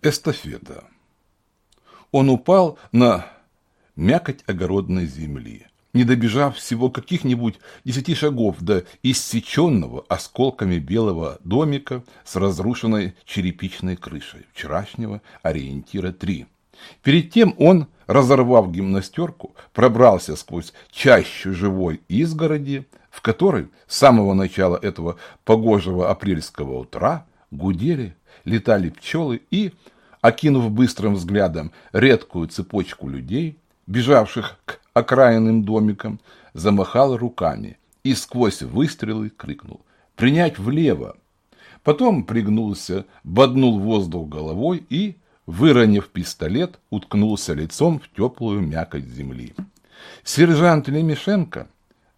Эстафета. Он упал на мякоть огородной земли, не добежав всего каких-нибудь десяти шагов до иссеченного осколками белого домика с разрушенной черепичной крышей вчерашнего ориентира 3. Перед тем он, разорвав гимнастерку, пробрался сквозь чащу живой изгороди, в которой с самого начала этого погожего апрельского утра гудели, летали пчелы и, окинув быстрым взглядом редкую цепочку людей, бежавших к окраинным домикам, замахал руками и сквозь выстрелы крикнул «Принять влево!». Потом пригнулся, боднул воздух головой и, выронив пистолет, уткнулся лицом в теплую мякоть земли. Сержант Лемешенко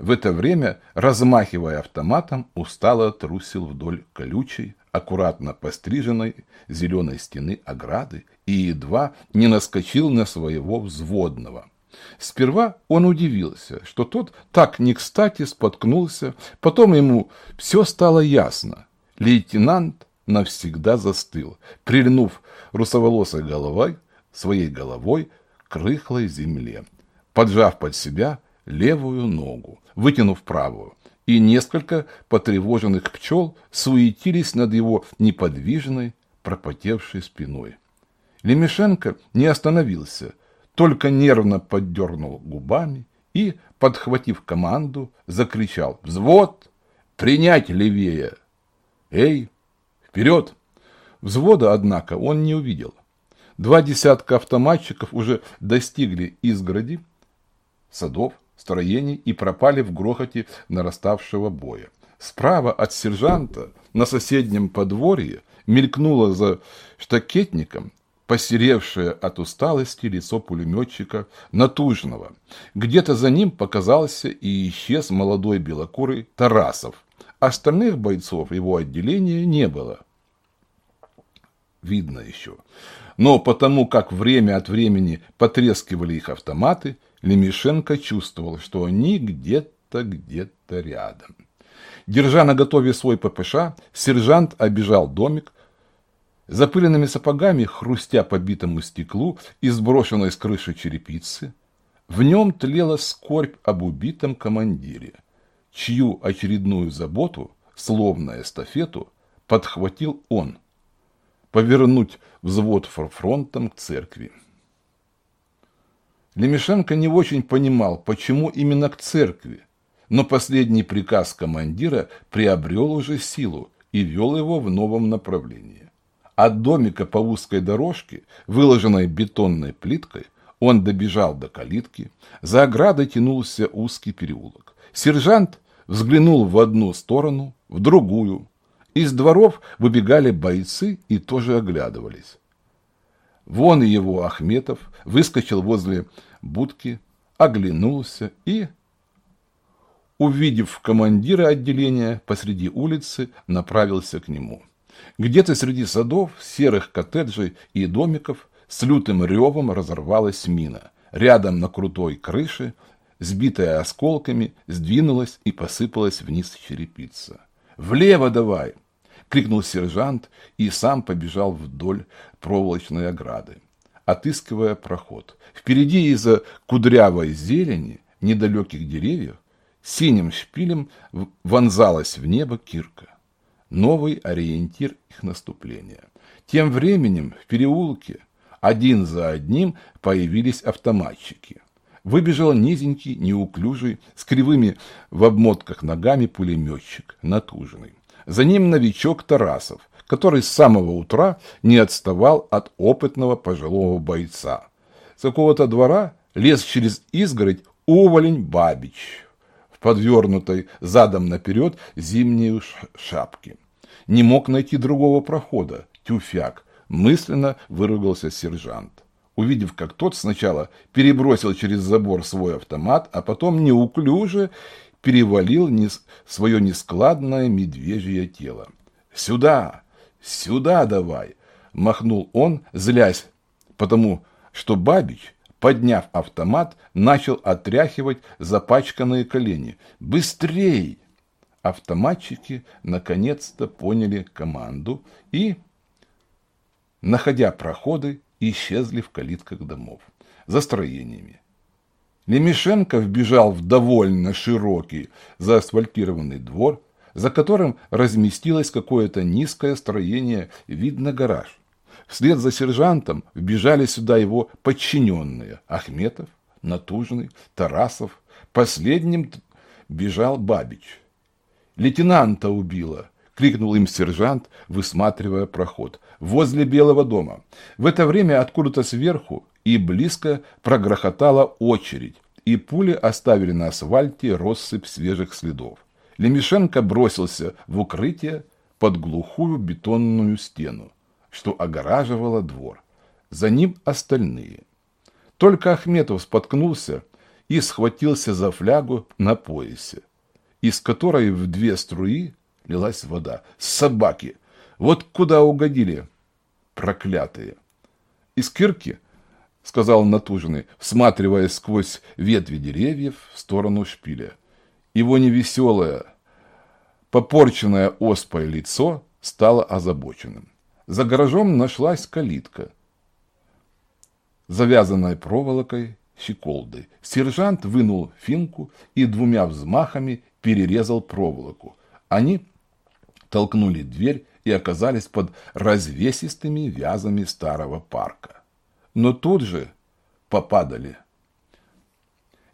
в это время, размахивая автоматом, устало трусил вдоль колючей, аккуратно постриженной зеленой стены ограды и едва не наскочил на своего взводного. Сперва он удивился, что тот так не кстати споткнулся, потом ему все стало ясно. Лейтенант навсегда застыл, прильнув русоволосой головой, своей головой к рыхлой земле, поджав под себя левую ногу, вытянув правую и несколько потревоженных пчел суетились над его неподвижной, пропотевшей спиной. Лемешенко не остановился, только нервно поддернул губами и, подхватив команду, закричал «Взвод! Принять левее! Эй, вперед!» Взвода, однако, он не увидел. Два десятка автоматчиков уже достигли изгороди, садов, строений и пропали в грохоте нараставшего боя. Справа от сержанта на соседнем подворье мелькнуло за штакетником посеревшее от усталости лицо пулеметчика Натужного. Где-то за ним показался и исчез молодой белокурый Тарасов. Остальных бойцов его отделения не было. Видно еще. Но потому как время от времени потрескивали их автоматы, Лемешенко чувствовал, что они где-то, где-то рядом. Держа на готове свой ППШ, сержант обижал домик, запыленными сапогами, хрустя по битому стеклу и сброшенной с крыши черепицы. В нем тлела скорбь об убитом командире, чью очередную заботу, словно эстафету, подхватил он. Повернуть взвод фронтом к церкви. Лемешенко не очень понимал, почему именно к церкви, но последний приказ командира приобрел уже силу и вел его в новом направлении. От домика по узкой дорожке, выложенной бетонной плиткой, он добежал до калитки, за оградой тянулся узкий переулок. Сержант взглянул в одну сторону, в другую. Из дворов выбегали бойцы и тоже оглядывались. Вон его Ахметов выскочил возле будки, оглянулся и, увидев командира отделения посреди улицы, направился к нему. Где-то среди садов, серых коттеджей и домиков с лютым ревом разорвалась мина. Рядом на крутой крыше, сбитая осколками, сдвинулась и посыпалась вниз черепица. «Влево давай!» Крикнул сержант и сам побежал вдоль проволочной ограды, отыскивая проход. Впереди из-за кудрявой зелени недалеких деревьев синим шпилем вонзалась в небо кирка. Новый ориентир их наступления. Тем временем в переулке один за одним появились автоматчики. Выбежал низенький, неуклюжий, с кривыми в обмотках ногами пулеметчик, натуженный. За ним новичок Тарасов, который с самого утра не отставал от опытного пожилого бойца. С какого-то двора лез через изгородь уволень Бабич в подвернутой задом наперед зимней шапке. Не мог найти другого прохода, тюфяк, мысленно выругался сержант увидев, как тот сначала перебросил через забор свой автомат, а потом неуклюже перевалил свое нескладное медвежье тело. «Сюда! Сюда давай!» – махнул он, злясь, потому что Бабич, подняв автомат, начал отряхивать запачканные колени. «Быстрей!» Автоматчики наконец-то поняли команду и находя проходы, исчезли в калитках домов, за строениями. Лемешенко вбежал в довольно широкий заасфальтированный двор, за которым разместилось какое-то низкое строение, видно гараж. Вслед за сержантом вбежали сюда его подчиненные Ахметов, Натужный, Тарасов. Последним бежал Бабич. «Лейтенанта убило!» — крикнул им сержант, высматривая проход. «Возле Белого дома». В это время откуда-то сверху и близко прогрохотала очередь, и пули оставили на асфальте россыпь свежих следов. Лемешенко бросился в укрытие под глухую бетонную стену, что огораживало двор. За ним остальные. Только Ахметов споткнулся и схватился за флягу на поясе, из которой в две струи лилась вода. Собаки! Вот куда угодили, проклятые! Из кирки, сказал натужный, всматриваясь сквозь ветви деревьев в сторону шпиля. Его невеселое, попорченное оспой лицо стало озабоченным. За гаражом нашлась калитка – завязанной проволокой щеколдой. Сержант вынул финку и двумя взмахами перерезал проволоку. Они толкнули дверь и оказались под развесистыми вязами старого парка. Но тут же попадали.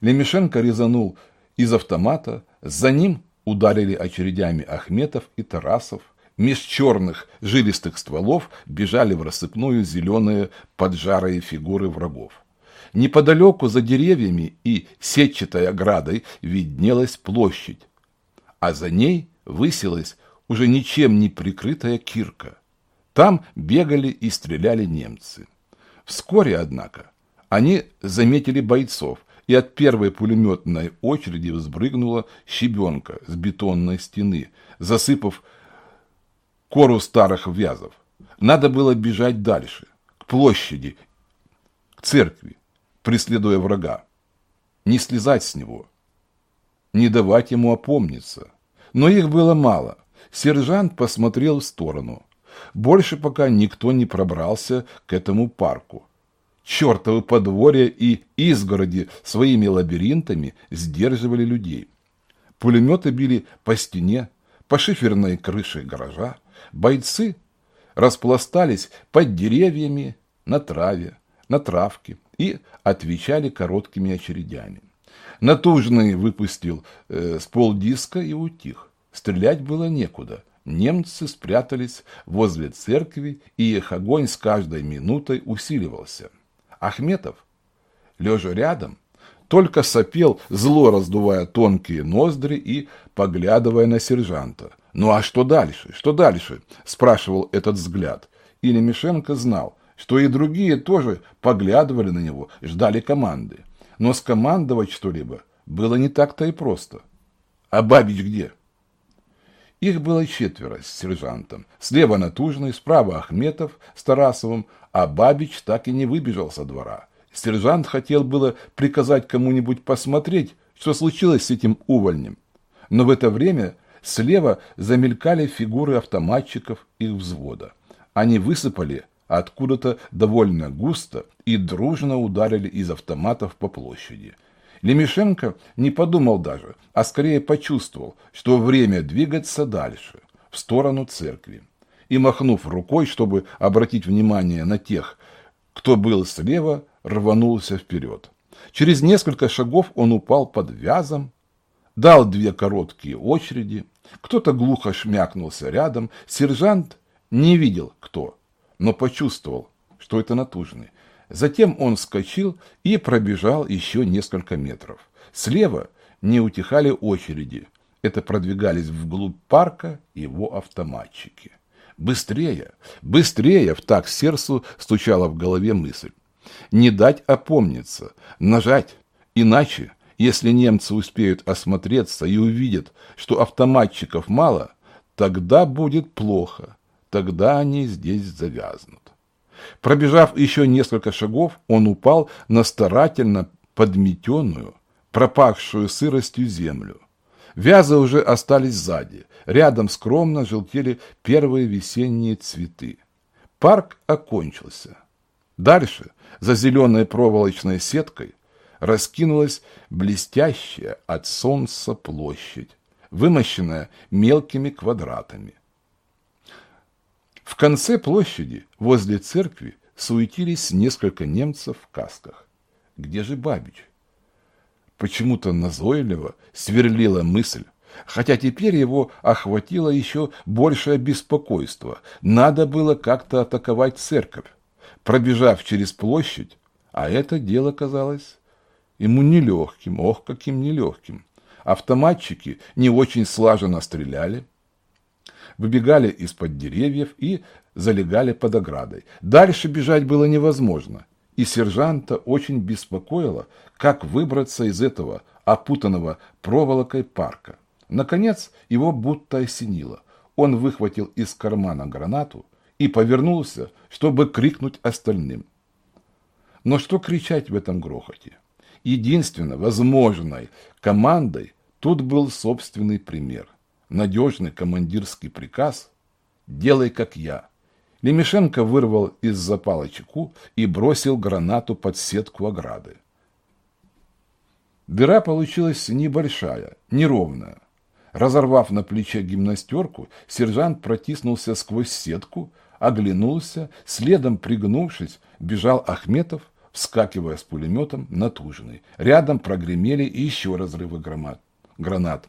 Лемешенко резанул из автомата, за ним ударили очередями Ахметов и Тарасов, Меж черных жилистых стволов бежали в рассыпную зеленые поджарые фигуры врагов. Неподалеку за деревьями и сетчатой оградой виднелась площадь, а за ней высилась уже ничем не прикрытая кирка. Там бегали и стреляли немцы. Вскоре, однако, они заметили бойцов, и от первой пулеметной очереди взбрыгнула щебенка с бетонной стены, засыпав кору старых вязов. Надо было бежать дальше, к площади, к церкви, преследуя врага. Не слезать с него, не давать ему опомниться. Но их было мало. Сержант посмотрел в сторону. Больше пока никто не пробрался к этому парку. Чертовы подворья и изгороди своими лабиринтами сдерживали людей. Пулеметы били по стене, по шиферной крыше гаража, Бойцы распластались под деревьями, на траве, на травке и отвечали короткими очередями. Натужный выпустил э, с полдиска и утих. Стрелять было некуда. Немцы спрятались возле церкви, и их огонь с каждой минутой усиливался. Ахметов, лежа рядом, только сопел, зло раздувая тонкие ноздри и поглядывая на сержанта – «Ну а что дальше? Что дальше?» – спрашивал этот взгляд. И Лемешенко знал, что и другие тоже поглядывали на него, ждали команды. Но скомандовать что-либо было не так-то и просто. «А Бабич где?» Их было четверо с сержантом. Слева Натужный, справа Ахметов с Тарасовым, а Бабич так и не выбежал со двора. Сержант хотел было приказать кому-нибудь посмотреть, что случилось с этим увольнем. Но в это время Слева замелькали фигуры автоматчиков их взвода. Они высыпали откуда-то довольно густо и дружно ударили из автоматов по площади. Лемешенко не подумал даже, а скорее почувствовал, что время двигаться дальше, в сторону церкви. И, махнув рукой, чтобы обратить внимание на тех, кто был слева, рванулся вперед. Через несколько шагов он упал под вязом, дал две короткие очереди, кто-то глухо шмякнулся рядом. Сержант не видел, кто, но почувствовал, что это натужный. Затем он вскочил и пробежал еще несколько метров. Слева не утихали очереди. Это продвигались вглубь парка его автоматчики. Быстрее, быстрее, в так сердцу стучала в голове мысль. Не дать опомниться, нажать, иначе если немцы успеют осмотреться и увидят, что автоматчиков мало, тогда будет плохо, тогда они здесь завязнут. Пробежав еще несколько шагов, он упал на старательно подметенную, пропахшую сыростью землю. Вязы уже остались сзади, рядом скромно желтели первые весенние цветы. Парк окончился. Дальше, за зеленой проволочной сеткой, раскинулась блестящая от солнца площадь, вымощенная мелкими квадратами. В конце площади, возле церкви, суетились несколько немцев в касках. Где же Бабич? Почему-то назойливо сверлила мысль, хотя теперь его охватило еще большее беспокойство. Надо было как-то атаковать церковь, пробежав через площадь, а это дело казалось ему нелегким, ох, каким нелегким. Автоматчики не очень слаженно стреляли, выбегали из-под деревьев и залегали под оградой. Дальше бежать было невозможно, и сержанта очень беспокоило, как выбраться из этого опутанного проволокой парка. Наконец его будто осенило. Он выхватил из кармана гранату и повернулся, чтобы крикнуть остальным. Но что кричать в этом грохоте? Единственно возможной командой тут был собственный пример. Надежный командирский приказ «Делай, как я». Лемешенко вырвал из запала чеку и бросил гранату под сетку ограды. Дыра получилась небольшая, неровная. Разорвав на плече гимнастерку, сержант протиснулся сквозь сетку, оглянулся, следом пригнувшись, бежал Ахметов, вскакивая с пулеметом натуженный. Рядом прогремели еще разрывы гранат.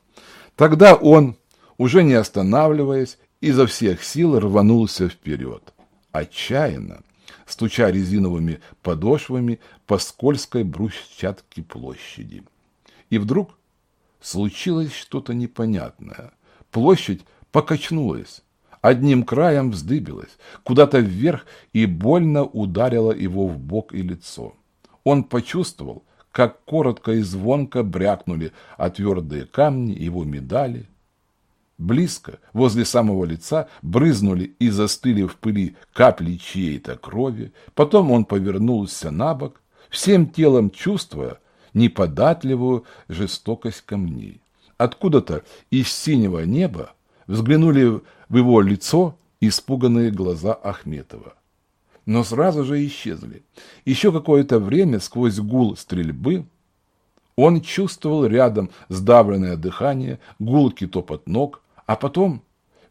Тогда он, уже не останавливаясь, изо всех сил рванулся вперед, отчаянно, стуча резиновыми подошвами по скользкой брусчатке площади. И вдруг случилось что-то непонятное. Площадь покачнулась, одним краем вздыбилась, куда-то вверх и больно ударила его в бок и лицо. Он почувствовал, как коротко и звонко брякнули о твердые камни его медали. Близко, возле самого лица, брызнули и застыли в пыли капли чьей-то крови. Потом он повернулся на бок, всем телом чувствуя, неподатливую жестокость камней. Откуда-то из синего неба взглянули в его лицо испуганные глаза Ахметова. Но сразу же исчезли. Еще какое-то время сквозь гул стрельбы он чувствовал рядом сдавленное дыхание, гулкий топот ног, а потом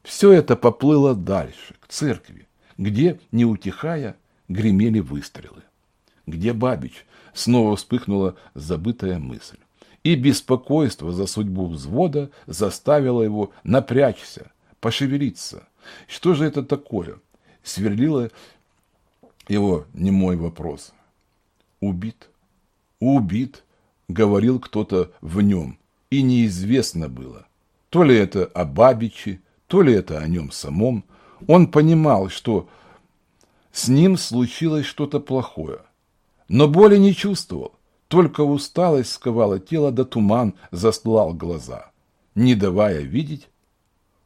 все это поплыло дальше, к церкви, где, не утихая, гремели выстрелы. Где Бабич? Снова вспыхнула забытая мысль. И беспокойство за судьбу взвода заставило его напрячься, пошевелиться. Что же это такое? Сверлило его немой вопрос. Убит. Убит, говорил кто-то в нем. И неизвестно было, то ли это о Бабиче, то ли это о нем самом. Он понимал, что с ним случилось что-то плохое – но боли не чувствовал, только усталость сковала тело, да туман застлал глаза, не давая видеть,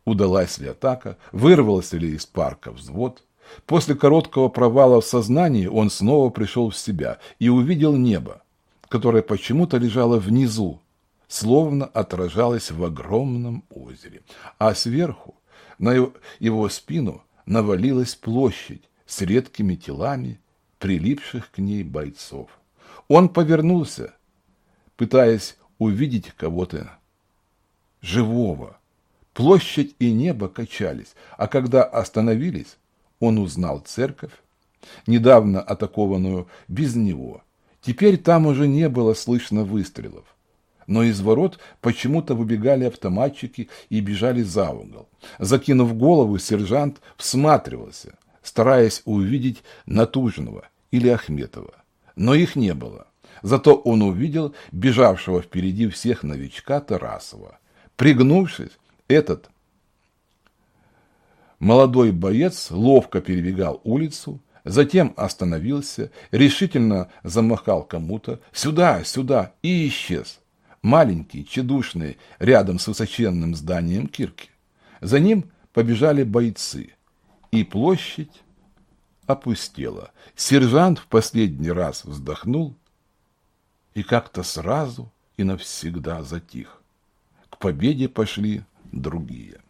удалась ли атака, вырвался ли из парка взвод. После короткого провала в сознании он снова пришел в себя и увидел небо, которое почему-то лежало внизу, словно отражалось в огромном озере, а сверху на его спину навалилась площадь с редкими телами прилипших к ней бойцов. Он повернулся, пытаясь увидеть кого-то живого. Площадь и небо качались, а когда остановились, он узнал церковь, недавно атакованную без него. Теперь там уже не было слышно выстрелов. Но из ворот почему-то выбегали автоматчики и бежали за угол. Закинув голову, сержант всматривался – стараясь увидеть Натужного или Ахметова. Но их не было. Зато он увидел бежавшего впереди всех новичка Тарасова. Пригнувшись, этот молодой боец ловко перебегал улицу, затем остановился, решительно замахал кому-то «сюда, сюда» и исчез. Маленький, тщедушный, рядом с высоченным зданием кирки. За ним побежали бойцы – и площадь опустела. Сержант в последний раз вздохнул и как-то сразу и навсегда затих. К победе пошли другие.